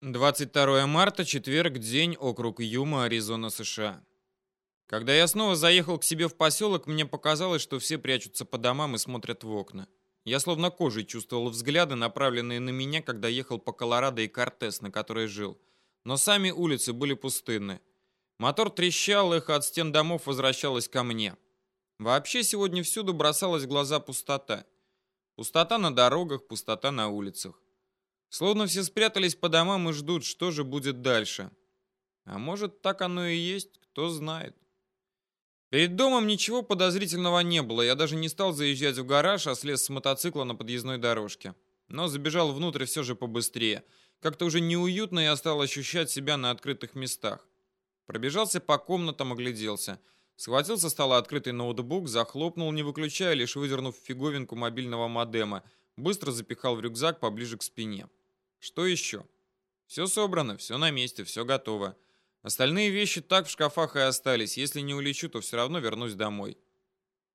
22 марта, четверг, день, округ Юма, Аризона, США. Когда я снова заехал к себе в поселок, мне показалось, что все прячутся по домам и смотрят в окна. Я словно кожей чувствовал взгляды, направленные на меня, когда ехал по Колорадо и Кортес, на которой жил. Но сами улицы были пустынны. Мотор трещал, эхо от стен домов возвращалось ко мне. Вообще сегодня всюду бросалась в глаза пустота. Пустота на дорогах, пустота на улицах. Словно все спрятались по домам и ждут, что же будет дальше. А может, так оно и есть, кто знает. Перед домом ничего подозрительного не было. Я даже не стал заезжать в гараж, а слез с мотоцикла на подъездной дорожке. Но забежал внутрь все же побыстрее. Как-то уже неуютно я стал ощущать себя на открытых местах. Пробежался по комнатам, огляделся. Схватил со стола открытый ноутбук, захлопнул, не выключая, лишь выдернув фиговинку мобильного модема. Быстро запихал в рюкзак поближе к спине. Что еще? Все собрано, все на месте, все готово. Остальные вещи так в шкафах и остались. Если не улечу, то все равно вернусь домой.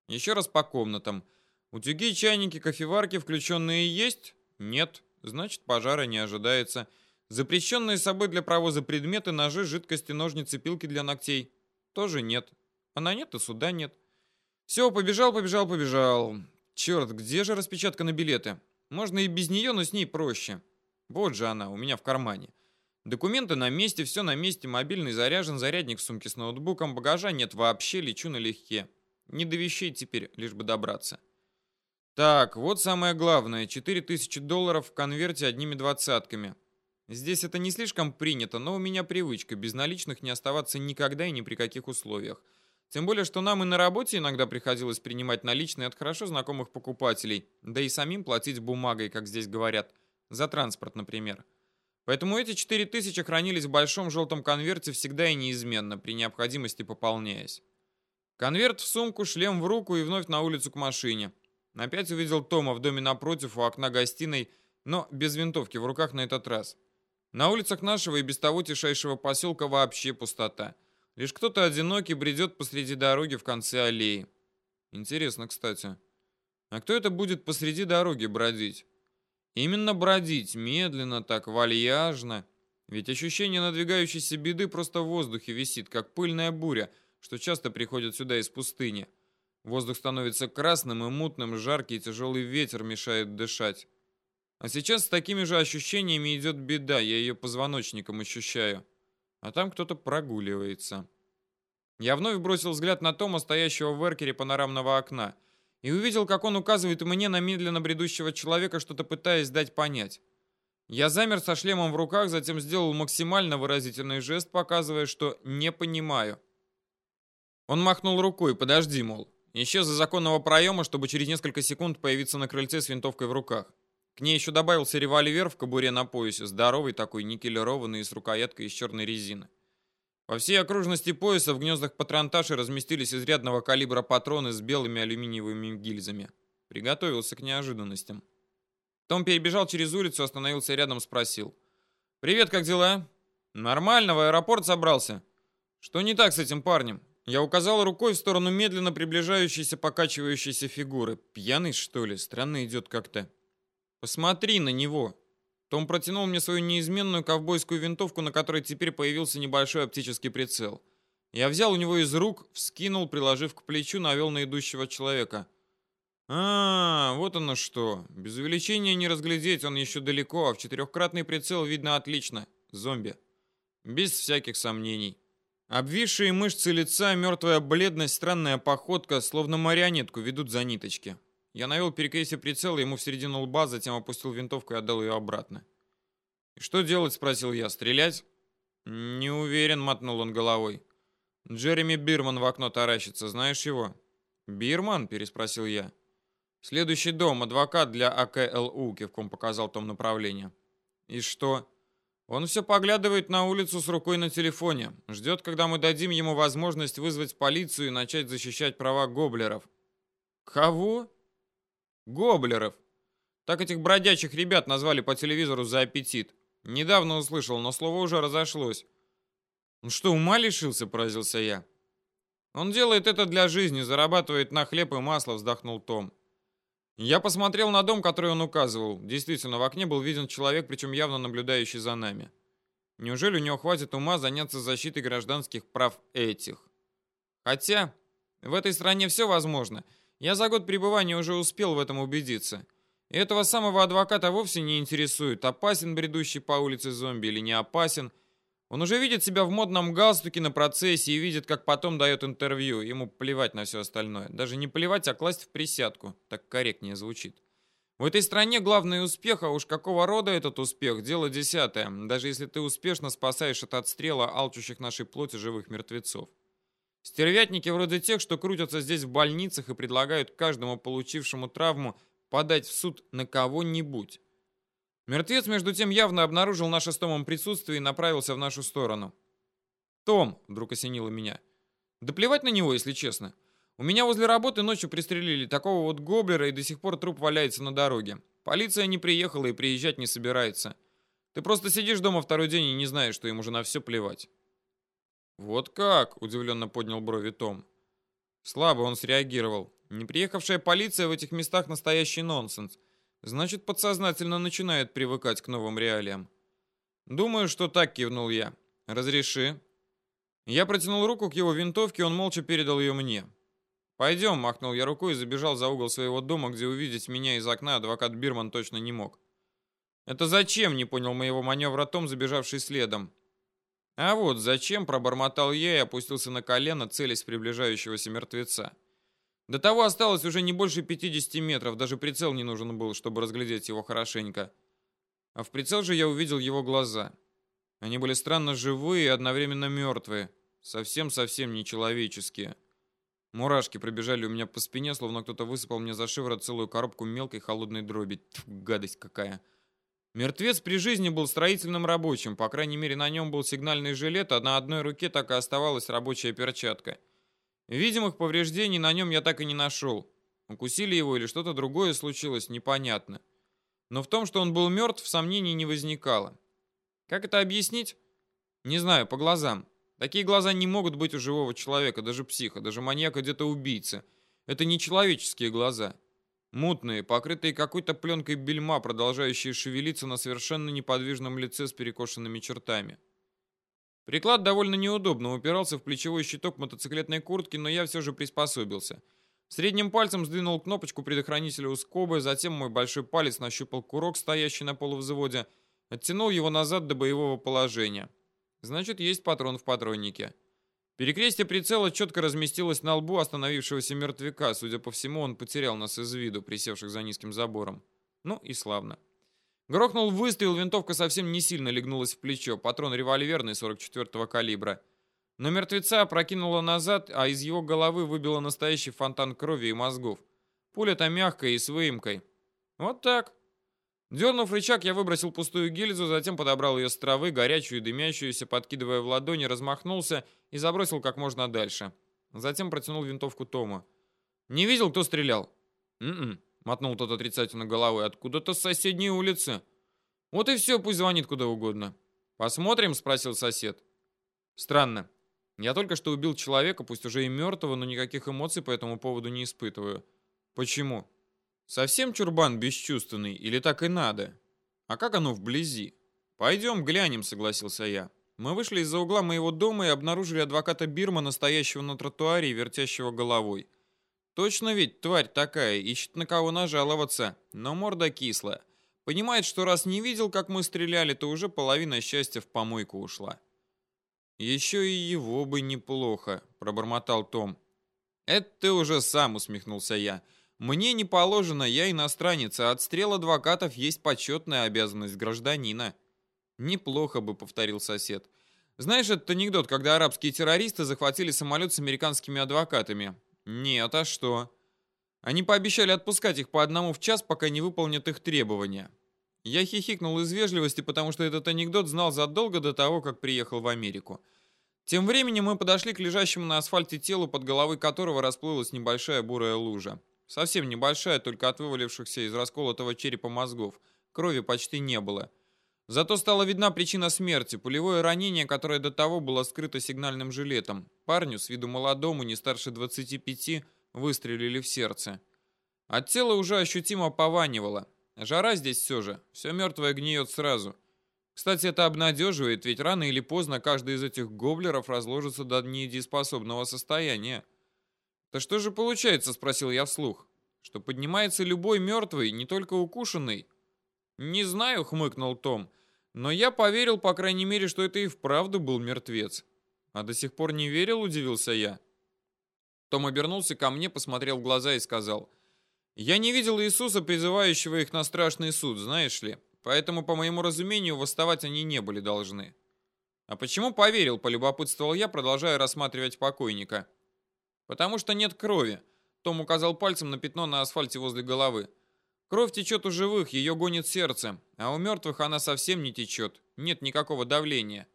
Еще раз по комнатам. Утюги, чайники, кофеварки включенные есть? Нет. Значит, пожара не ожидается. Запрещенные с собой для провоза предметы, ножи, жидкости, ножницы, пилки для ногтей? Тоже нет. А на нет и суда нет. Все, побежал, побежал, побежал. Черт, где же распечатка на билеты? Можно и без нее, но с ней проще. Вот же она, у меня в кармане. Документы на месте, все на месте, мобильный заряжен, зарядник в сумке с ноутбуком, багажа нет вообще, лечу налегке. Не до вещей теперь, лишь бы добраться. Так, вот самое главное, 4000 долларов в конверте одними двадцатками. Здесь это не слишком принято, но у меня привычка без наличных не оставаться никогда и ни при каких условиях. Тем более, что нам и на работе иногда приходилось принимать наличные от хорошо знакомых покупателей, да и самим платить бумагой, как здесь говорят – за транспорт, например. Поэтому эти 4000 хранились в большом желтом конверте всегда и неизменно, при необходимости пополняясь. Конверт в сумку, шлем в руку и вновь на улицу к машине. Опять увидел Тома в доме напротив, у окна гостиной, но без винтовки в руках на этот раз. На улицах нашего и без того тишайшего поселка вообще пустота. Лишь кто-то одинокий бредет посреди дороги в конце аллеи. Интересно, кстати. А кто это будет посреди дороги бродить? Именно бродить медленно, так вальяжно. Ведь ощущение надвигающейся беды просто в воздухе висит, как пыльная буря, что часто приходит сюда из пустыни. Воздух становится красным и мутным, жаркий и тяжелый ветер мешает дышать. А сейчас с такими же ощущениями идет беда, я ее позвоночником ощущаю. А там кто-то прогуливается. Я вновь бросил взгляд на Тома, стоящего в эркере панорамного окна и увидел, как он указывает мне на медленно бредущего человека, что-то пытаясь дать понять. Я замер со шлемом в руках, затем сделал максимально выразительный жест, показывая, что не понимаю. Он махнул рукой, подожди, мол. Исчез за законного проема, чтобы через несколько секунд появиться на крыльце с винтовкой в руках. К ней еще добавился револьвер в кобуре на поясе, здоровый такой, никелированный и с рукояткой из черной резины. По всей окружности пояса в гнездах патронташи разместились изрядного калибра патроны с белыми алюминиевыми гильзами. Приготовился к неожиданностям. Том перебежал через улицу, остановился рядом, спросил. «Привет, как дела?» «Нормально, в аэропорт собрался». «Что не так с этим парнем?» Я указал рукой в сторону медленно приближающейся покачивающейся фигуры. Пьяный, что ли? Странно идет как-то. «Посмотри на него!» Том протянул мне свою неизменную ковбойскую винтовку, на которой теперь появился небольшой оптический прицел. Я взял у него из рук, вскинул, приложив к плечу, навел на идущего человека. А, вот оно что. Без увеличения не разглядеть, он еще далеко, а в четырехкратный прицел видно отлично. Зомби. Без всяких сомнений. Обвисшие мышцы лица, мертвая бледность, странная походка, словно марионетку ведут за ниточки. Я навел перекрестие прицела ему в середину лба, затем опустил винтовку и отдал ее обратно. «И что делать?» — спросил я. «Стрелять?» «Не уверен», — мотнул он головой. «Джереми Бирман в окно таращится. Знаешь его?» «Бирман?» — переспросил я. «Следующий дом. Адвокат для АКЛУ», — кивком показал том направление. «И что?» «Он все поглядывает на улицу с рукой на телефоне. Ждет, когда мы дадим ему возможность вызвать полицию и начать защищать права гоблеров». «Кого?» Гоблеров. Так этих бродячих ребят назвали по телевизору за аппетит. Недавно услышал, но слово уже разошлось. «Он что, ума лишился?» – поразился я. «Он делает это для жизни, зарабатывает на хлеб и масло», – вздохнул Том. Я посмотрел на дом, который он указывал. Действительно, в окне был виден человек, причем явно наблюдающий за нами. Неужели у него хватит ума заняться защитой гражданских прав этих? Хотя, в этой стране все возможно. Я за год пребывания уже успел в этом убедиться. И этого самого адвоката вовсе не интересует, опасен бредущий по улице зомби или не опасен. Он уже видит себя в модном галстуке на процессе и видит, как потом дает интервью. Ему плевать на все остальное. Даже не плевать, а класть в присядку. Так корректнее звучит. В этой стране главный успех, а уж какого рода этот успех, дело десятое, даже если ты успешно спасаешь от отстрела алчущих нашей плоти живых мертвецов. Стервятники вроде тех, что крутятся здесь в больницах и предлагают каждому получившему травму подать в суд на кого-нибудь. Мертвец, между тем, явно обнаружил наше с Томом присутствие и направился в нашу сторону. «Том!» — вдруг осенило меня. «Да плевать на него, если честно. У меня возле работы ночью пристрелили такого вот гоблера, и до сих пор труп валяется на дороге. Полиция не приехала и приезжать не собирается. Ты просто сидишь дома второй день и не знаешь, что им уже на все плевать». «Вот как?» — удивленно поднял брови Том. Слабо он среагировал. Не приехавшая полиция в этих местах настоящий нонсенс. Значит, подсознательно начинает привыкать к новым реалиям. «Думаю, что так», — кивнул я. «Разреши». Я протянул руку к его винтовке, он молча передал ее мне. «Пойдем», — махнул я рукой и забежал за угол своего дома, где увидеть меня из окна адвокат Бирман точно не мог. «Это зачем?» — не понял моего маневра Том, забежавший следом. А вот зачем, пробормотал я и опустился на колено, целясь приближающегося мертвеца. До того осталось уже не больше 50 метров, даже прицел не нужен был, чтобы разглядеть его хорошенько. А в прицел же я увидел его глаза. Они были странно живые и одновременно мертвые, совсем-совсем нечеловеческие. Мурашки пробежали у меня по спине, словно кто-то высыпал мне за шиворот целую коробку мелкой холодной дроби. Тьфу, гадость какая. Мертвец при жизни был строительным рабочим, по крайней мере на нем был сигнальный жилет, а на одной руке так и оставалась рабочая перчатка. Видимых повреждений на нем я так и не нашел. Укусили его или что-то другое случилось, непонятно. Но в том, что он был мертв, сомнений не возникало. Как это объяснить? Не знаю, по глазам. Такие глаза не могут быть у живого человека, даже психа, даже маньяка где-то убийцы. Это не человеческие глаза. Мутные, покрытые какой-то пленкой бельма, продолжающие шевелиться на совершенно неподвижном лице с перекошенными чертами. Приклад довольно неудобно упирался в плечевой щиток мотоциклетной куртки, но я все же приспособился. Средним пальцем сдвинул кнопочку предохранителя у скобы, затем мой большой палец нащупал курок, стоящий на полувзводе, оттянул его назад до боевого положения. Значит, есть патрон в патроннике. Перекрестие прицела четко разместилось на лбу остановившегося мертвяка. Судя по всему, он потерял нас из виду, присевших за низким забором. Ну и славно. Грохнул выстрел, винтовка совсем не сильно легнулась в плечо. Патрон револьверный 44-го калибра. Но мертвеца опрокинуло назад, а из его головы выбило настоящий фонтан крови и мозгов. Пуля-то мягкая и с выемкой. Вот так. Дернув рычаг, я выбросил пустую гильзу, затем подобрал ее с травы, горячую и дымящуюся, подкидывая в ладони, размахнулся и забросил как можно дальше. Затем протянул винтовку Тома. «Не видел, кто стрелял?» «М-м», мотнул тот отрицательно головой, «откуда-то с соседней улицы». «Вот и все, пусть звонит куда угодно». «Посмотрим?» — спросил сосед. «Странно. Я только что убил человека, пусть уже и мертвого, но никаких эмоций по этому поводу не испытываю. Почему?» Совсем чурбан бесчувственный или так и надо? А как оно вблизи? Пойдем глянем, согласился я. Мы вышли из-за угла моего дома и обнаружили адвоката Бирма, настоящего на тротуаре и вертящего головой. Точно ведь тварь такая, ищет на кого нажаловаться, но морда кислая. Понимает, что раз не видел, как мы стреляли, то уже половина счастья в помойку ушла. «Еще и его бы неплохо», — пробормотал Том. «Это ты уже сам», — усмехнулся я. Мне не положено, я иностранец, а отстрел адвокатов есть почетная обязанность гражданина. Неплохо бы, повторил сосед. Знаешь этот анекдот, когда арабские террористы захватили самолет с американскими адвокатами? Нет, а что? Они пообещали отпускать их по одному в час, пока не выполнят их требования. Я хихикнул из вежливости, потому что этот анекдот знал задолго до того, как приехал в Америку. Тем временем мы подошли к лежащему на асфальте телу, под головой которого расплылась небольшая бурая лужа. Совсем небольшая, только от вывалившихся из расколотого черепа мозгов. Крови почти не было. Зато стала видна причина смерти – пулевое ранение, которое до того было скрыто сигнальным жилетом. Парню, с виду молодому, не старше 25, выстрелили в сердце. От тела уже ощутимо пованивало. Жара здесь все же, все мертвое гниет сразу. Кстати, это обнадеживает, ведь рано или поздно каждый из этих гоблеров разложится до недееспособного состояния. «Да что же получается?» — спросил я вслух. «Что поднимается любой мертвый, не только укушенный?» «Не знаю», — хмыкнул Том, — «но я поверил, по крайней мере, что это и вправду был мертвец». «А до сих пор не верил?» — удивился я. Том обернулся ко мне, посмотрел в глаза и сказал, «Я не видел Иисуса, призывающего их на страшный суд, знаешь ли, поэтому, по моему разумению, восставать они не были должны». «А почему поверил?» — полюбопытствовал я, продолжая рассматривать покойника. «Потому что нет крови», — Том указал пальцем на пятно на асфальте возле головы. «Кровь течет у живых, ее гонит сердце, а у мертвых она совсем не течет, нет никакого давления».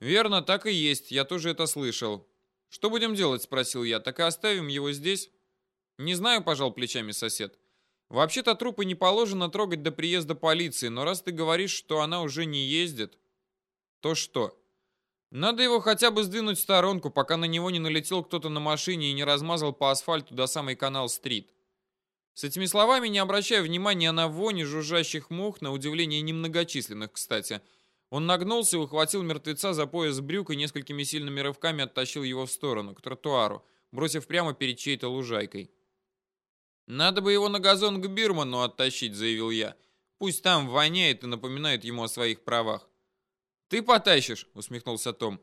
«Верно, так и есть, я тоже это слышал. «Что будем делать?» — спросил я. «Так и оставим его здесь?» «Не знаю», — пожал плечами сосед. «Вообще-то трупы не положено трогать до приезда полиции, но раз ты говоришь, что она уже не ездит, то что?» «Надо его хотя бы сдвинуть в сторонку, пока на него не налетел кто-то на машине и не размазал по асфальту до самой канал-стрит». С этими словами, не обращая внимания на вони жужжащих мух, на удивление немногочисленных, кстати, — он нагнулся, ухватил мертвеца за пояс брюк и несколькими сильными рывками оттащил его в сторону, к тротуару, бросив прямо перед чьей-то лужайкой. «Надо бы его на газон к Бирману оттащить», — заявил я. «Пусть там воняет и напоминает ему о своих правах». «Ты потащишь?» — усмехнулся Том.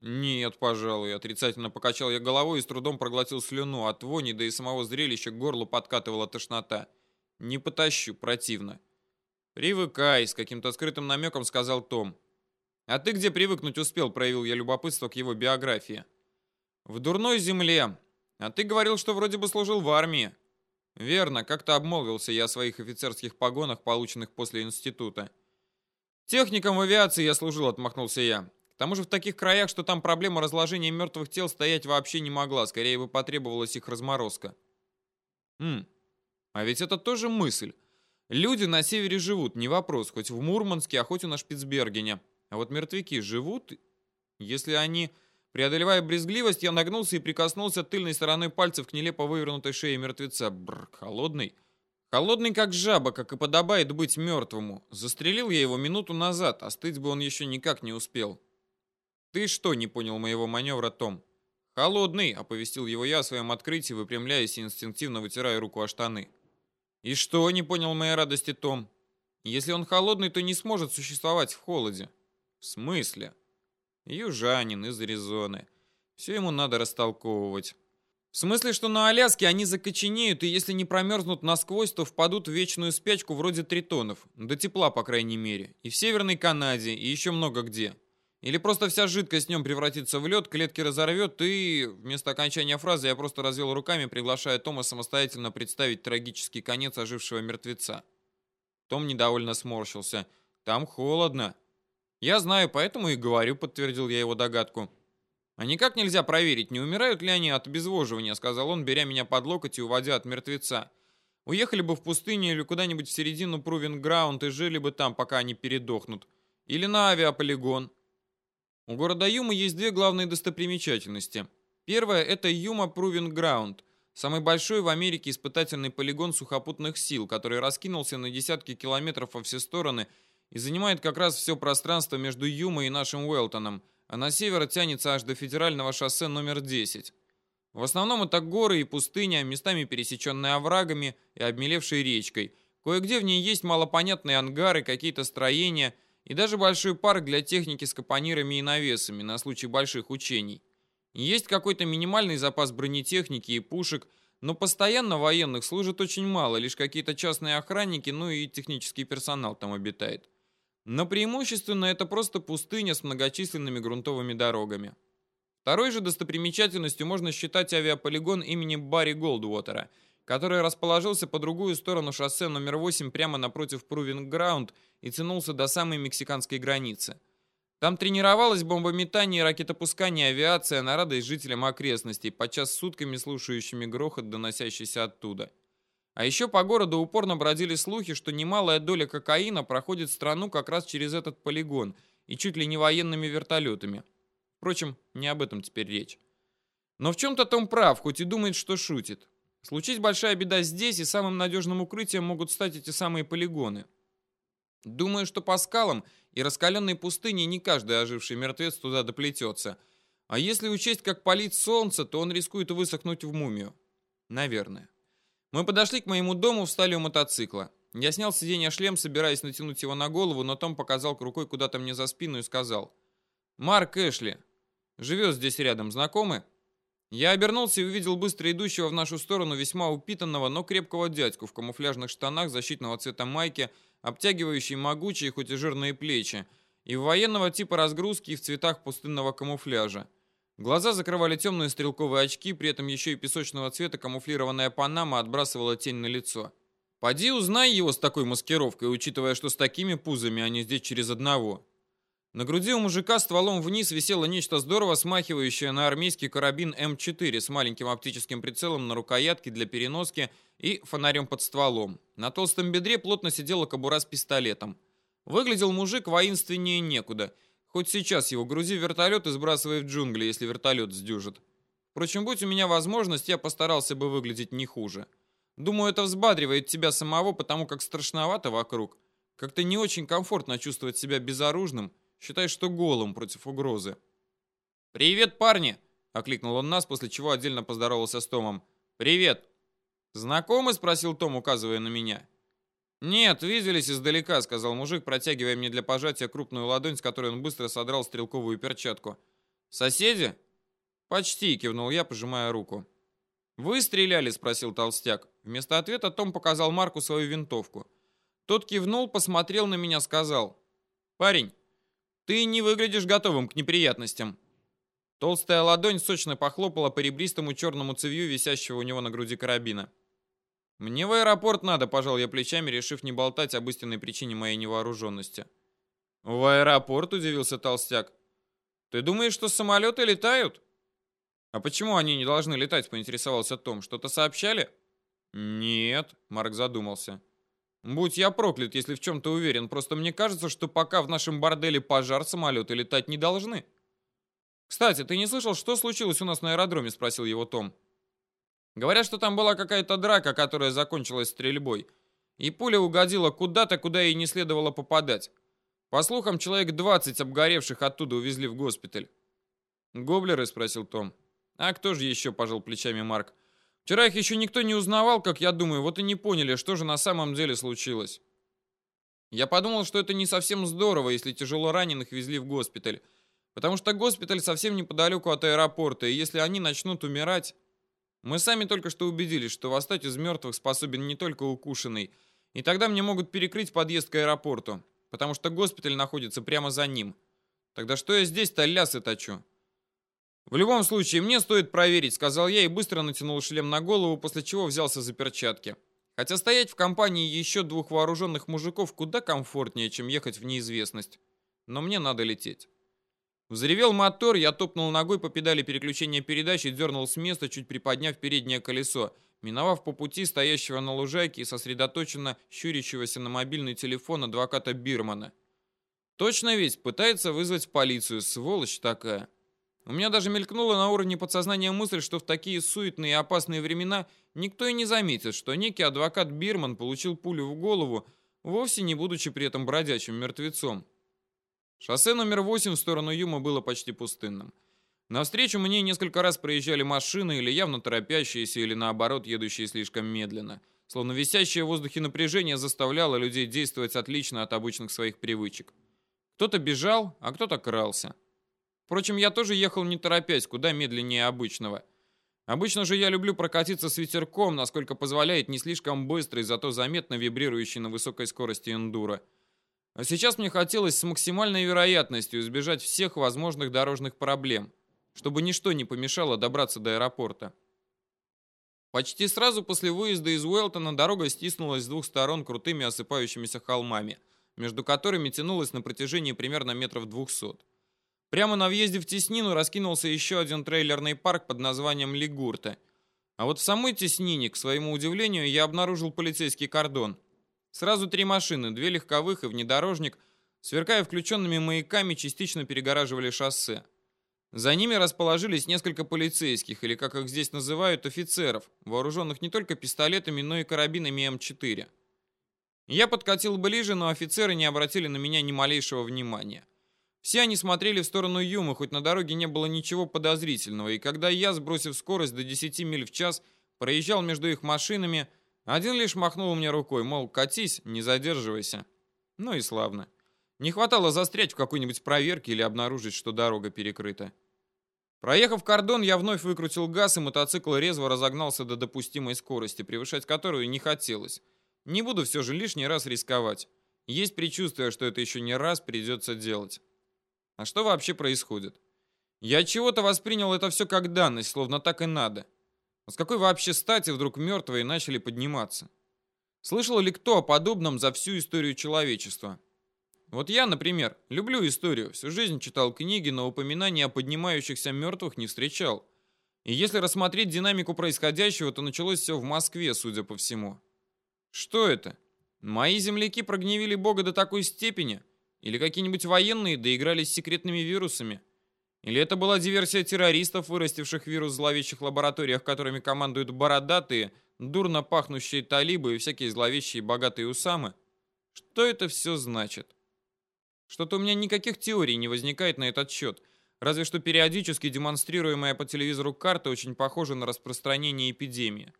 «Нет, пожалуй», — отрицательно покачал я головой и с трудом проглотил слюну. От вони, да и самого зрелища к горлу подкатывала тошнота. «Не потащу, противно». «Привыкай», — с каким-то скрытым намеком сказал Том. «А ты где привыкнуть успел?» — проявил я любопытство к его биографии. «В дурной земле. А ты говорил, что вроде бы служил в армии». «Верно, как-то обмолвился я о своих офицерских погонах, полученных после института». «Техником авиации я служил», — отмахнулся я. «К тому же в таких краях, что там проблема разложения мертвых тел стоять вообще не могла, скорее бы потребовалась их разморозка». «Хм, а ведь это тоже мысль». Люди на севере живут, не вопрос, хоть в Мурманске, а хоть и на Шпицбергене. А вот мертвяки живут, если они... Преодолевая брезгливость, я нагнулся и прикоснулся тыльной стороной пальцев к нелепо вывернутой шее мертвеца. Бррр, холодный. Холодный, как жаба, как и подобает быть мертвому. Застрелил я его минуту назад, остыть бы он еще никак не успел. «Ты что?» — не понял моего маневра Том. «Холодный», — оповестил его я о своем открытии, выпрямляясь и инстинктивно вытирая руку о штаны. «И что?» — не понял моей радости Том. «Если он холодный, то не сможет существовать в холоде». «В смысле?» «Южанин из Аризоны. Все ему надо растолковывать». В смысле, что на Аляске они закоченеют, и если не промерзнут насквозь, то впадут в вечную спячку вроде тритонов. До тепла, по крайней мере. И в Северной Канаде, и еще много где. Или просто вся жидкость в нем превратится в лед, клетки разорвет, и... Вместо окончания фразы я просто развел руками, приглашая Тома самостоятельно представить трагический конец ожившего мертвеца. Том недовольно сморщился. «Там холодно». «Я знаю, поэтому и говорю», — подтвердил я его догадку. «А никак нельзя проверить, не умирают ли они от обезвоживания», — сказал он, беря меня под локоть и уводя от мертвеца. «Уехали бы в пустыню или куда-нибудь в середину Провинграунд и жили бы там, пока они передохнут. Или на авиаполигон». У города Юма есть две главные достопримечательности. Первая – это Юма Ground, самый большой в Америке испытательный полигон сухопутных сил, который раскинулся на десятки километров во все стороны и занимает как раз все пространство между Юма и нашим Уэлтоном, а на север тянется аж до федерального шоссе номер 10. В основном это горы и пустыня, местами пересеченные оврагами и обмелевшей речкой. Кое-где в ней есть малопонятные ангары, какие-то строения – и даже большой парк для техники с капонирами и навесами на случай больших учений. Есть какой-то минимальный запас бронетехники и пушек, но постоянно военных служит очень мало, лишь какие-то частные охранники, ну и технический персонал там обитает. Но преимущественно это просто пустыня с многочисленными грунтовыми дорогами. Второй же достопримечательностью можно считать авиаполигон имени Барри Голдуотера – который расположился по другую сторону шоссе номер 8 прямо напротив Прувинг-Граунд и тянулся до самой мексиканской границы. Там тренировалась бомбометание и ракетопускание авиация на радость жителям окрестностей, подчас сутками слушающими грохот, доносящийся оттуда. А еще по городу упорно бродили слухи, что немалая доля кокаина проходит страну как раз через этот полигон и чуть ли не военными вертолетами. Впрочем, не об этом теперь речь. Но в чем-то Том прав, хоть и думает, что шутит. Случись большая беда здесь, и самым надежным укрытием могут стать эти самые полигоны. Думаю, что по скалам и раскаленной пустыни не каждый оживший мертвец туда доплетется. А если учесть, как палит солнце, то он рискует высохнуть в мумию. Наверное. Мы подошли к моему дому, встали у мотоцикла. Я снял с сиденья шлем, собираясь натянуть его на голову, но Том показал рукой куда-то мне за спину и сказал. «Марк Эшли. Живет здесь рядом. Знакомы?» Я обернулся и увидел быстро идущего в нашу сторону весьма упитанного, но крепкого дядьку в камуфляжных штанах защитного цвета майки, обтягивающей могучие, хоть и жирные плечи, и военного типа разгрузки и в цветах пустынного камуфляжа. Глаза закрывали темные стрелковые очки, при этом еще и песочного цвета камуфлированная панама отбрасывала тень на лицо. Поди узнай его с такой маскировкой, учитывая, что с такими пузами они здесь через одного. На груди у мужика стволом вниз висело нечто здорово смахивающее на армейский карабин М4 с маленьким оптическим прицелом на рукоятке для переноски и фонарем под стволом. На толстом бедре плотно сидела кобура с пистолетом. Выглядел мужик воинственнее некуда. Хоть сейчас его грузи в вертолет и сбрасывай в джунгли, если вертолет сдюжит. Впрочем, будь у меня возможность, я постарался бы выглядеть не хуже. Думаю, это взбадривает тебя самого, потому как страшновато вокруг. Как-то не очень комфортно чувствовать себя безоружным, Считай, что голым против угрозы. «Привет, парни!» — окликнул он нас, после чего отдельно поздоровался с Томом. «Привет!» «Знакомы?» — спросил Том, указывая на меня. «Нет, виделись издалека», — сказал мужик, протягивая мне для пожатия крупную ладонь, с которой он быстро содрал стрелковую перчатку. «Соседи?» «Почти», — кивнул я, пожимая руку. «Вы стреляли?» — спросил толстяк. Вместо ответа Том показал Марку свою винтовку. Тот кивнул, посмотрел на меня, сказал. «Парень, ты не выглядишь готовым к неприятностям. Толстая ладонь сочно похлопала по ребристому черному цевью, висящего у него на груди карабина. «Мне в аэропорт надо», — пожал я плечами, решив не болтать об истинной причине моей невооруженности. «В аэропорт?» — удивился толстяк. «Ты думаешь, что самолеты летают?» «А почему они не должны летать?» — поинтересовался Том. «Что-то сообщали?» «Нет», — Марк задумался. Будь я проклят, если в чем-то уверен. Просто мне кажется, что пока в нашем борделе пожар, самолеты летать не должны. Кстати, ты не слышал, что случилось у нас на аэродроме? Спросил его Том. Говорят, что там была какая-то драка, которая закончилась стрельбой. И пуля угодила куда-то, куда ей не следовало попадать. По слухам, человек 20 обгоревших оттуда увезли в госпиталь. «Гоблеры?» — спросил Том. «А кто же еще?» — пожал плечами Марк. Вчера их еще никто не узнавал, как я думаю, вот и не поняли, что же на самом деле случилось. Я подумал, что это не совсем здорово, если тяжело раненых везли в госпиталь. Потому что госпиталь совсем неподалеку от аэропорта, и если они начнут умирать... Мы сами только что убедились, что восстать из мертвых способен не только укушенный, и тогда мне могут перекрыть подъезд к аэропорту, потому что госпиталь находится прямо за ним. Тогда что я здесь-то лясы точу? «В любом случае, мне стоит проверить», — сказал я и быстро натянул шлем на голову, после чего взялся за перчатки. Хотя стоять в компании еще двух вооруженных мужиков куда комфортнее, чем ехать в неизвестность. Но мне надо лететь. Взревел мотор, я топнул ногой по педали переключения передач и дернул с места, чуть приподняв переднее колесо, миновав по пути стоящего на лужайке и сосредоточенно щурящегося на мобильный телефон адвоката Бирмана. Точно ведь пытается вызвать полицию, сволочь такая. У меня даже мелькнула на уровне подсознания мысль, что в такие суетные и опасные времена никто и не заметит, что некий адвокат Бирман получил пулю в голову, вовсе не будучи при этом бродячим мертвецом. Шоссе номер 8 в сторону Юма было почти пустынным. Навстречу мне несколько раз проезжали машины, или явно торопящиеся, или наоборот, едущие слишком медленно. Словно висящее в воздухе напряжение заставляло людей действовать отлично от обычных своих привычек. Кто-то бежал, а кто-то крался. Впрочем, я тоже ехал не торопясь, куда медленнее обычного. Обычно же я люблю прокатиться с ветерком, насколько позволяет не слишком быстрый, зато заметно вибрирующий на высокой скорости эндуро. А сейчас мне хотелось с максимальной вероятностью избежать всех возможных дорожных проблем, чтобы ничто не помешало добраться до аэропорта. Почти сразу после выезда из Уэлтона дорога стиснулась с двух сторон крутыми осыпающимися холмами, между которыми тянулась на протяжении примерно метров двухсот. Прямо на въезде в Теснину раскинулся еще один трейлерный парк под названием Лигурта. А вот в самой Теснине, к своему удивлению, я обнаружил полицейский кордон. Сразу три машины, две легковых и внедорожник, сверкая включенными маяками, частично перегораживали шоссе. За ними расположились несколько полицейских, или как их здесь называют, офицеров, вооруженных не только пистолетами, но и карабинами М4. Я подкатил ближе, но офицеры не обратили на меня ни малейшего внимания. Все они смотрели в сторону Юмы, хоть на дороге не было ничего подозрительного, и когда я, сбросив скорость до 10 миль в час, проезжал между их машинами, один лишь махнул мне рукой, мол, катись, не задерживайся. Ну и славно. Не хватало застрять в какой-нибудь проверке или обнаружить, что дорога перекрыта. Проехав кордон, я вновь выкрутил газ, и мотоцикл резво разогнался до допустимой скорости, превышать которую не хотелось. Не буду все же лишний раз рисковать. Есть предчувствие, что это еще не раз придется делать. А что вообще происходит? Я чего-то воспринял это все как данность, словно так и надо. С какой вообще стати вдруг мертвые начали подниматься? Слышал ли кто о подобном за всю историю человечества? Вот я, например, люблю историю, всю жизнь читал книги, но упоминания о поднимающихся мертвых не встречал. И если рассмотреть динамику происходящего, то началось все в Москве, судя по всему. Что это? Мои земляки прогневили Бога до такой степени? Или какие-нибудь военные доигрались с секретными вирусами? Или это была диверсия террористов, вырастивших вирус в зловещих лабораториях, которыми командуют бородатые, дурно пахнущие талибы и всякие зловещие богатые усамы? Что это все значит? Что-то у меня никаких теорий не возникает на этот счет. Разве что периодически демонстрируемая по телевизору карта очень похожа на распространение эпидемии.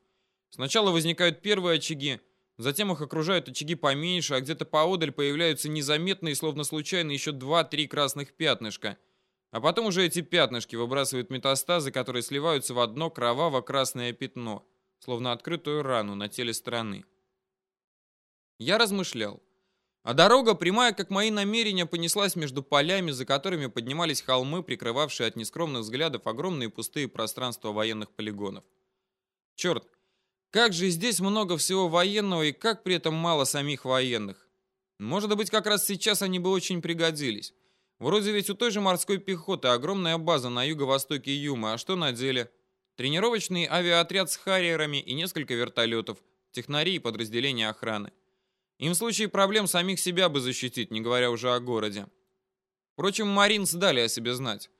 Сначала возникают первые очаги, затем их окружают очаги поменьше, а где-то поодаль появляются незаметные, словно случайно, еще два-три красных пятнышка. А потом уже эти пятнышки выбрасывают метастазы, которые сливаются в одно кроваво-красное пятно, словно открытую рану на теле страны. Я размышлял. А дорога, прямая, как мои намерения, понеслась между полями, за которыми поднимались холмы, прикрывавшие от нескромных взглядов огромные пустые пространства военных полигонов. Черт, как же здесь много всего военного и как при этом мало самих военных. Может быть, как раз сейчас они бы очень пригодились. Вроде ведь у той же морской пехоты огромная база на юго-востоке Юмы, а что на деле? Тренировочный авиаотряд с харьерами и несколько вертолетов, технари и подразделения охраны. Им в случае проблем самих себя бы защитить, не говоря уже о городе. Впрочем, Маринс дали о себе знать.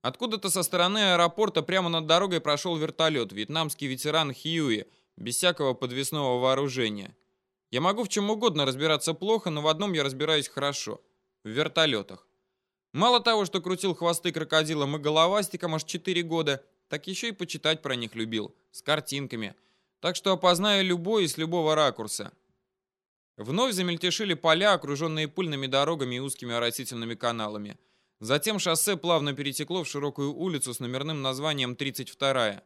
Откуда-то со стороны аэропорта прямо над дорогой прошел вертолет, вьетнамский ветеран Хьюи, без всякого подвесного вооружения. Я могу в чем угодно разбираться плохо, но в одном я разбираюсь хорошо. В вертолетах. Мало того, что крутил хвосты крокодилом и головастиком аж 4 года, так еще и почитать про них любил, с картинками. Так что опознаю любой из любого ракурса. Вновь замельтешили поля, окруженные пыльными дорогами и узкими оросительными каналами. Затем шоссе плавно перетекло в широкую улицу с номерным названием 32-я.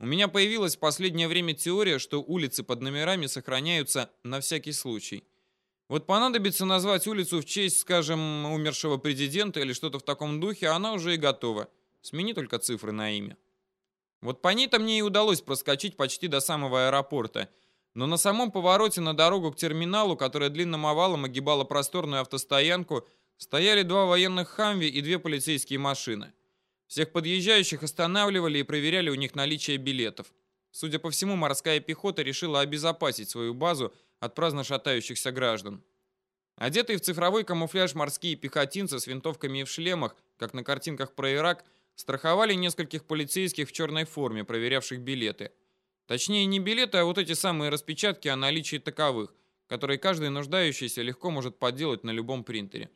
У меня появилась в последнее время теория, что улицы под номерами сохраняются на всякий случай. Вот понадобится назвать улицу в честь, скажем, умершего президента или что-то в таком духе, она уже и готова. Смени только цифры на имя. Вот по ней-то мне и удалось проскочить почти до самого аэропорта – но на самом повороте на дорогу к терминалу, которая длинным овалом огибала просторную автостоянку, стояли два военных «Хамви» и две полицейские машины. Всех подъезжающих останавливали и проверяли у них наличие билетов. Судя по всему, морская пехота решила обезопасить свою базу от праздно шатающихся граждан. Одетые в цифровой камуфляж морские пехотинцы с винтовками и в шлемах, как на картинках про Ирак, страховали нескольких полицейских в черной форме, проверявших билеты – Точнее, не билеты, а вот эти самые распечатки о наличии таковых, которые каждый нуждающийся легко может подделать на любом принтере.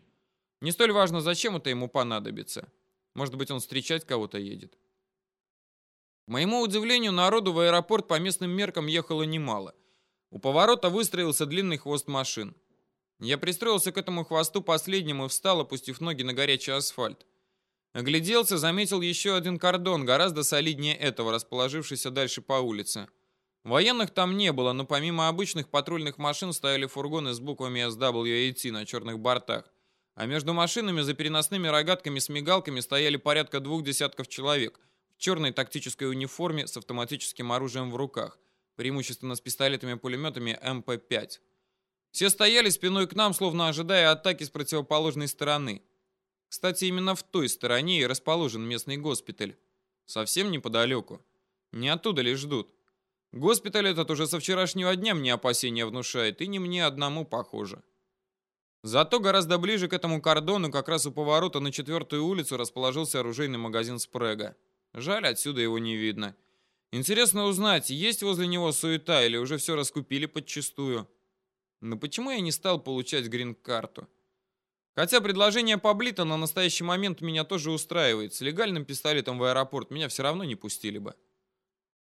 Не столь важно, зачем это ему понадобится. Может быть, он встречать кого-то едет. К моему удивлению, народу в аэропорт по местным меркам ехало немало. У поворота выстроился длинный хвост машин. Я пристроился к этому хвосту последним и встал, опустив ноги на горячий асфальт. Огляделся, заметил еще один кордон, гораздо солиднее этого, расположившийся дальше по улице. Военных там не было, но помимо обычных патрульных машин стояли фургоны с буквами SWAT на черных бортах. А между машинами за переносными рогатками с мигалками стояли порядка двух десятков человек в черной тактической униформе с автоматическим оружием в руках, преимущественно с пистолетами-пулеметами МП-5. Все стояли спиной к нам, словно ожидая атаки с противоположной стороны. Кстати, именно в той стороне и расположен местный госпиталь. Совсем неподалеку. Не оттуда ли ждут? Госпиталь этот уже со вчерашнего дня мне опасения внушает, и не мне одному похоже. Зато гораздо ближе к этому кордону, как раз у поворота на четвертую улицу, расположился оружейный магазин Спрега. Жаль, отсюда его не видно. Интересно узнать, есть возле него суета или уже все раскупили подчистую. Но почему я не стал получать грин-карту? Хотя предложение Паблита на настоящий момент меня тоже устраивает. С легальным пистолетом в аэропорт меня все равно не пустили бы.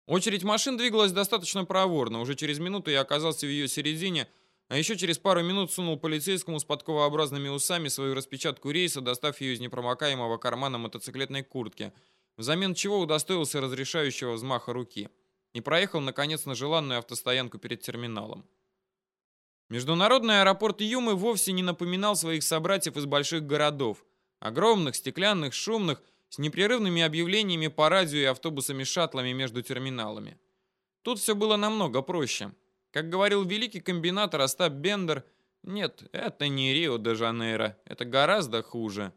Очередь машин двигалась достаточно проворно. Уже через минуту я оказался в ее середине, а еще через пару минут сунул полицейскому с подковообразными усами свою распечатку рейса, достав ее из непромокаемого кармана мотоциклетной куртки, взамен чего удостоился разрешающего взмаха руки. И проехал, наконец, на желанную автостоянку перед терминалом. Международный аэропорт Юмы вовсе не напоминал своих собратьев из больших городов. Огромных, стеклянных, шумных, с непрерывными объявлениями по радио и автобусами-шаттлами между терминалами. Тут все было намного проще. Как говорил великий комбинатор Остап Бендер, нет, это не Рио-де-Жанейро, это гораздо хуже.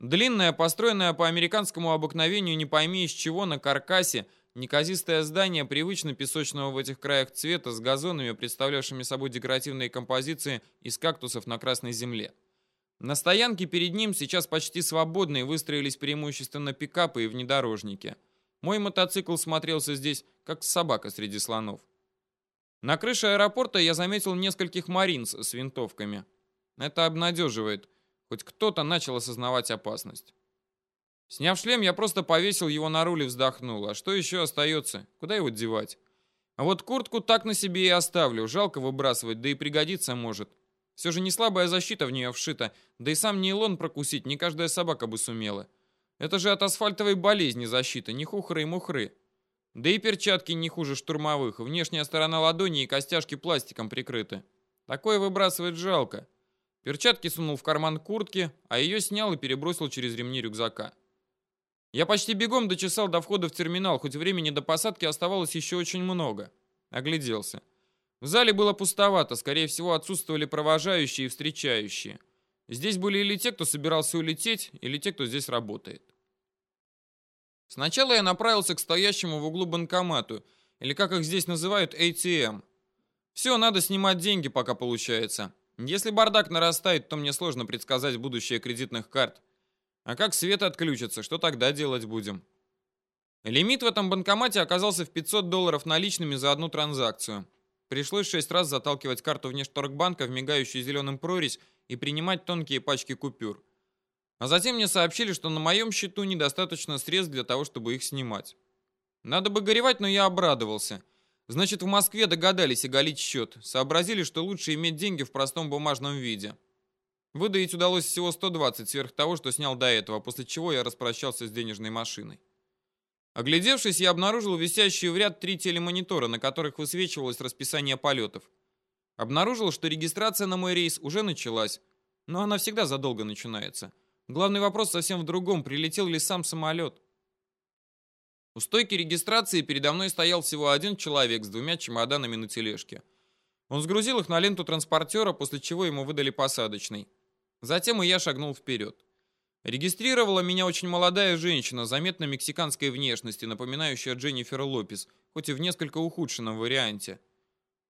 Длинное, построенное по американскому обыкновению не пойми из чего на каркасе, неказистое здание привычно песочного в этих краях цвета с газонами, представлявшими собой декоративные композиции из кактусов на красной земле. На стоянке перед ним сейчас почти свободные выстроились преимущественно пикапы и внедорожники. Мой мотоцикл смотрелся здесь, как собака среди слонов. На крыше аэропорта я заметил нескольких маринс с винтовками. Это обнадеживает. Хоть кто-то начал осознавать опасность. Сняв шлем, я просто повесил его на руль и вздохнул. А что еще остается? Куда его девать? А вот куртку так на себе и оставлю. Жалко выбрасывать, да и пригодится может. Все же не слабая защита в нее вшита, да и сам нейлон прокусить не каждая собака бы сумела. Это же от асфальтовой болезни защита, не хухры и мухры. Да и перчатки не хуже штурмовых, внешняя сторона ладони и костяшки пластиком прикрыты. Такое выбрасывать жалко. Перчатки сунул в карман куртки, а ее снял и перебросил через ремни рюкзака. Я почти бегом дочесал до входа в терминал, хоть времени до посадки оставалось еще очень много. Огляделся. В зале было пустовато, скорее всего, отсутствовали провожающие и встречающие. Здесь были или те, кто собирался улететь, или те, кто здесь работает. Сначала я направился к стоящему в углу банкомату, или как их здесь называют, ATM. Все, надо снимать деньги, пока получается. Если бардак нарастает, то мне сложно предсказать будущее кредитных карт. А как свет отключится, что тогда делать будем? Лимит в этом банкомате оказался в 500 долларов наличными за одну транзакцию. Пришлось шесть раз заталкивать карту внешторгбанка в мигающую зеленым прорезь и принимать тонкие пачки купюр. А затем мне сообщили, что на моем счету недостаточно средств для того, чтобы их снимать. Надо бы горевать, но я обрадовался. Значит, в Москве догадались оголить счет. Сообразили, что лучше иметь деньги в простом бумажном виде. Выдаить удалось всего 120 сверх того, что снял до этого, после чего я распрощался с денежной машиной. Оглядевшись, я обнаружил висящие в ряд три телемонитора, на которых высвечивалось расписание полетов. Обнаружил, что регистрация на мой рейс уже началась, но она всегда задолго начинается. Главный вопрос совсем в другом, прилетел ли сам самолет. У стойки регистрации передо мной стоял всего один человек с двумя чемоданами на тележке. Он сгрузил их на ленту транспортера, после чего ему выдали посадочный. Затем и я шагнул вперед. Регистрировала меня очень молодая женщина, заметно мексиканской внешности, напоминающая Дженнифер Лопес, хоть и в несколько ухудшенном варианте.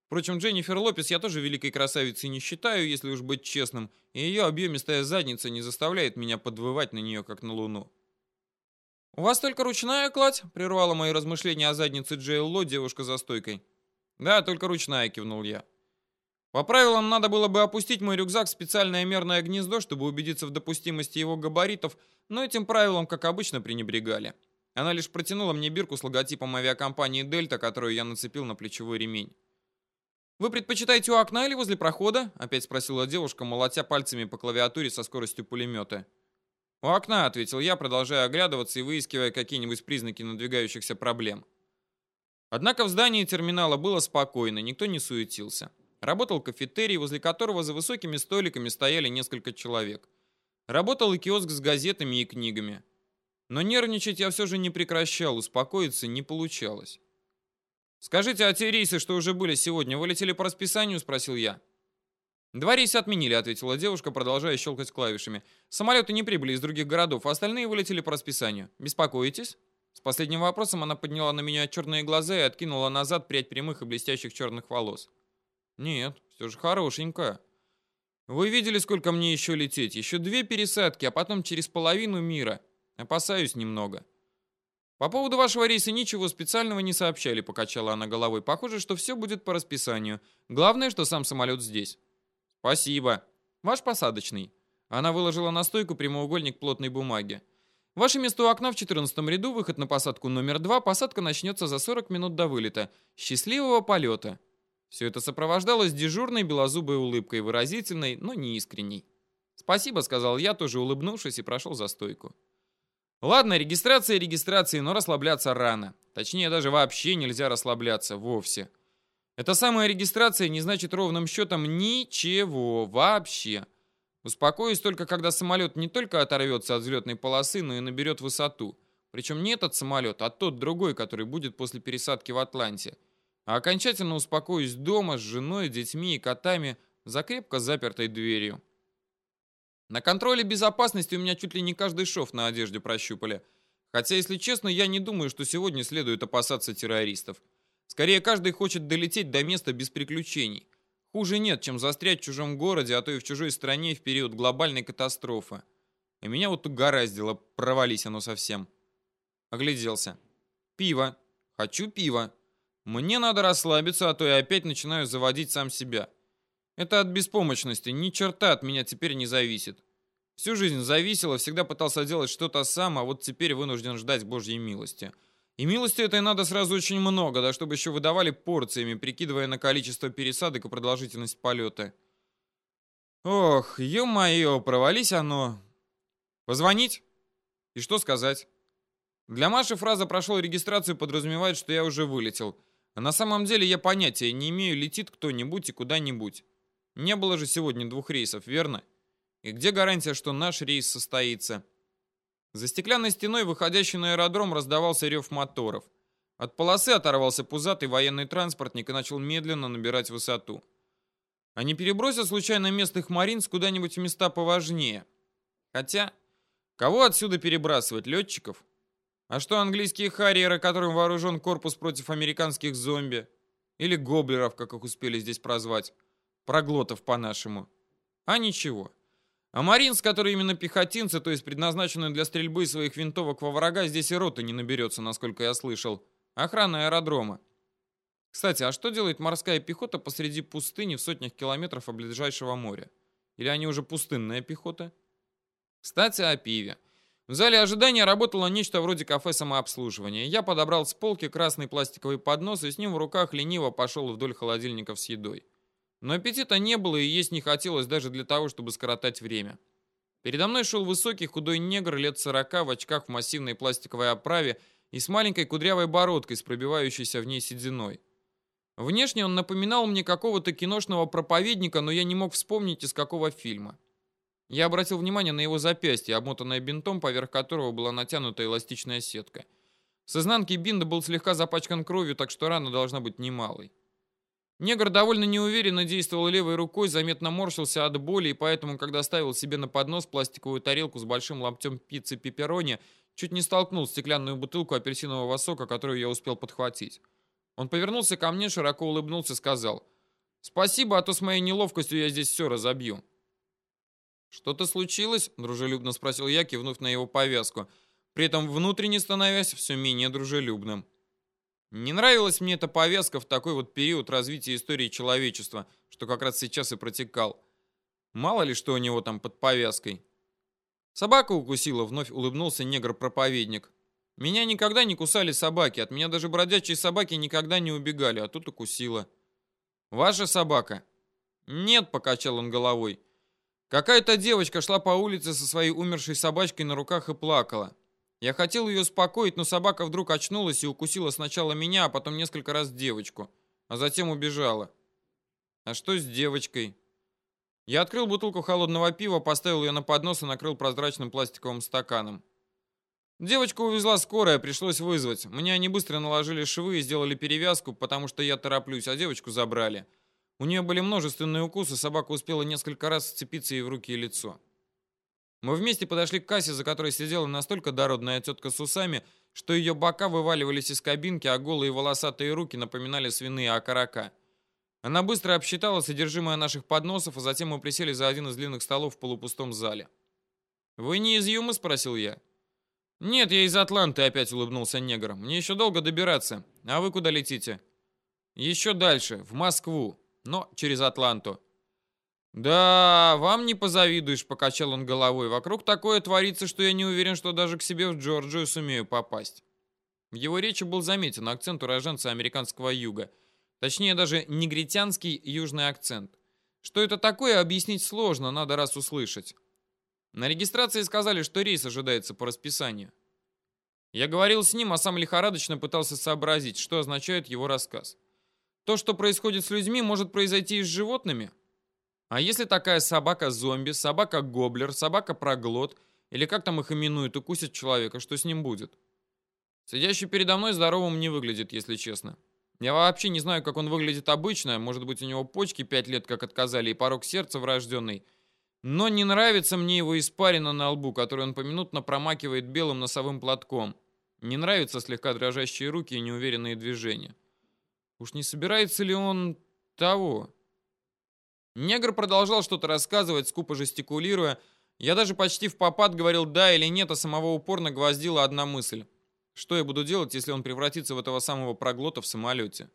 Впрочем, Дженнифер Лопес я тоже великой красавицей не считаю, если уж быть честным, и ее объемистая задница не заставляет меня подвывать на нее, как на луну. «У вас только ручная кладь?» — прервала мои размышления о заднице Джейл девушка за стойкой. «Да, только ручная», — кивнул я. По правилам, надо было бы опустить мой рюкзак в специальное мерное гнездо, чтобы убедиться в допустимости его габаритов, но этим правилом, как обычно, пренебрегали. Она лишь протянула мне бирку с логотипом авиакомпании «Дельта», которую я нацепил на плечевой ремень. «Вы предпочитаете у окна или возле прохода?» — опять спросила девушка, молотя пальцами по клавиатуре со скоростью пулемета. «У окна», — ответил я, продолжая оглядываться и выискивая какие-нибудь признаки надвигающихся проблем. Однако в здании терминала было спокойно, никто не суетился. Работал кафетерий, возле которого за высокими столиками стояли несколько человек. Работал и киоск с газетами и книгами. Но нервничать я все же не прекращал, успокоиться не получалось. «Скажите, а те рейсы, что уже были сегодня, вылетели по расписанию?» – спросил я. «Два рейса отменили», — ответила девушка, продолжая щелкать клавишами. «Самолеты не прибыли из других городов, а остальные вылетели по расписанию. Беспокоитесь?» С последним вопросом она подняла на меня черные глаза и откинула назад прядь прямых и блестящих черных волос. Нет, все же хорошенько. Вы видели, сколько мне еще лететь? Еще две пересадки, а потом через половину мира. Опасаюсь немного. По поводу вашего рейса ничего специального не сообщали, покачала она головой. Похоже, что все будет по расписанию. Главное, что сам самолет здесь. Спасибо. Ваш посадочный. Она выложила на стойку прямоугольник плотной бумаги. Ваше место у окна в 14 ряду, выход на посадку номер 2. Посадка начнется за 40 минут до вылета. Счастливого полета. Все это сопровождалось дежурной белозубой улыбкой, выразительной, но не искренней. «Спасибо», — сказал я, тоже улыбнувшись, и прошел за стойку. Ладно, регистрация регистрации, но расслабляться рано. Точнее, даже вообще нельзя расслабляться, вовсе. Эта самая регистрация не значит ровным счетом ничего, вообще. Успокоюсь только, когда самолет не только оторвется от взлетной полосы, но и наберет высоту. Причем не этот самолет, а тот другой, который будет после пересадки в Атланте. А окончательно успокоюсь дома с женой, детьми и котами за крепко запертой дверью. На контроле безопасности у меня чуть ли не каждый шов на одежде прощупали. Хотя, если честно, я не думаю, что сегодня следует опасаться террористов. Скорее, каждый хочет долететь до места без приключений. Хуже нет, чем застрять в чужом городе, а то и в чужой стране в период глобальной катастрофы. И меня вот угораздило, провались оно совсем. Огляделся. Пиво. Хочу пива. Мне надо расслабиться, а то я опять начинаю заводить сам себя. Это от беспомощности, ни черта от меня теперь не зависит. Всю жизнь зависело, всегда пытался делать что-то сам, а вот теперь вынужден ждать Божьей милости. И милости этой надо сразу очень много, да чтобы еще выдавали порциями, прикидывая на количество пересадок и продолжительность полета. Ох, ё-моё, провались оно. Позвонить? И что сказать? Для Маши фраза «прошел регистрацию» подразумевает, что я уже вылетел. А на самом деле я понятия не имею, летит кто-нибудь и куда-нибудь. Не было же сегодня двух рейсов, верно? И где гарантия, что наш рейс состоится? За стеклянной стеной, выходящей на аэродром, раздавался рев моторов. От полосы оторвался пузатый военный транспортник и начал медленно набирать высоту. Не перебросят случайно местных маринс куда-нибудь в места поважнее? Хотя, кого отсюда перебрасывать? Летчиков? А что английские харьеры, которым вооружен корпус против американских зомби? Или гоблеров, как их успели здесь прозвать? Проглотов по-нашему. А ничего. А Маринс, который именно пехотинцы, то есть предназначенный для стрельбы своих винтовок во врага, здесь и роты не наберется, насколько я слышал. Охрана аэродрома. Кстати, а что делает морская пехота посреди пустыни в сотнях километров от ближайшего моря? Или они уже пустынная пехота? Кстати, о пиве. В зале ожидания работало нечто вроде кафе самообслуживания. Я подобрал с полки красный пластиковый поднос и с ним в руках лениво пошел вдоль холодильников с едой. Но аппетита не было и есть не хотелось даже для того, чтобы скоротать время. Передо мной шел высокий худой негр лет сорока в очках в массивной пластиковой оправе и с маленькой кудрявой бородкой с пробивающейся в ней сединой. Внешне он напоминал мне какого-то киношного проповедника, но я не мог вспомнить из какого фильма. Я обратил внимание на его запястье, обмотанное бинтом, поверх которого была натянута эластичная сетка. С изнанки бинда был слегка запачкан кровью, так что рана должна быть немалой. Негр довольно неуверенно действовал левой рукой, заметно морщился от боли, и поэтому, когда ставил себе на поднос пластиковую тарелку с большим ломтем пиццы пепперони, чуть не столкнул стеклянную бутылку апельсинового сока, которую я успел подхватить. Он повернулся ко мне, широко улыбнулся и сказал, «Спасибо, а то с моей неловкостью я здесь все разобью». «Что-то случилось?» — дружелюбно спросил я, кивнув на его повязку, при этом внутренне становясь все менее дружелюбным. Не нравилась мне эта повязка в такой вот период развития истории человечества, что как раз сейчас и протекал. Мало ли что у него там под повязкой. Собака укусила, вновь улыбнулся негр-проповедник. Меня никогда не кусали собаки, от меня даже бродячие собаки никогда не убегали, а тут укусила. Ваша собака? Нет, покачал он головой. Какая-то девочка шла по улице со своей умершей собачкой на руках и плакала. Я хотел ее успокоить, но собака вдруг очнулась и укусила сначала меня, а потом несколько раз девочку, а затем убежала. А что с девочкой? Я открыл бутылку холодного пива, поставил ее на поднос и накрыл прозрачным пластиковым стаканом. Девочку увезла скорая, пришлось вызвать. Мне они быстро наложили швы и сделали перевязку, потому что я тороплюсь, а девочку забрали. У нее были множественные укусы, собака успела несколько раз вцепиться ей в руки и лицо. Мы вместе подошли к кассе, за которой сидела настолько дородная тетка с усами, что ее бока вываливались из кабинки, а голые волосатые руки напоминали свиные окорока. Она быстро обсчитала содержимое наших подносов, а затем мы присели за один из длинных столов в полупустом зале. «Вы не из Юмы?» — спросил я. «Нет, я из Атланты», — опять улыбнулся негр. «Мне еще долго добираться. А вы куда летите?» «Еще дальше, в Москву, но через Атланту». «Да, вам не позавидуешь», — покачал он головой. «Вокруг такое творится, что я не уверен, что даже к себе в Джорджию сумею попасть». В его речи был заметен акцент уроженца американского юга. Точнее, даже негритянский южный акцент. Что это такое, объяснить сложно, надо раз услышать. На регистрации сказали, что рейс ожидается по расписанию. Я говорил с ним, а сам лихорадочно пытался сообразить, что означает его рассказ. То, что происходит с людьми, может произойти и с животными. А если такая собака-зомби, собака-гоблер, собака-проглот, или как там их именуют, укусит человека, что с ним будет? Сидящий передо мной здоровым не выглядит, если честно. Я вообще не знаю, как он выглядит обычно, может быть, у него почки пять лет как отказали и порог сердца врожденный. Но не нравится мне его испарина на лбу, которую он поминутно промакивает белым носовым платком. Не нравятся слегка дрожащие руки и неуверенные движения. Уж не собирается ли он того? Негр продолжал что-то рассказывать, скупо жестикулируя. Я даже почти в попад говорил «да» или «нет», а самого упорно гвоздила одна мысль. Что я буду делать, если он превратится в этого самого проглота в самолете?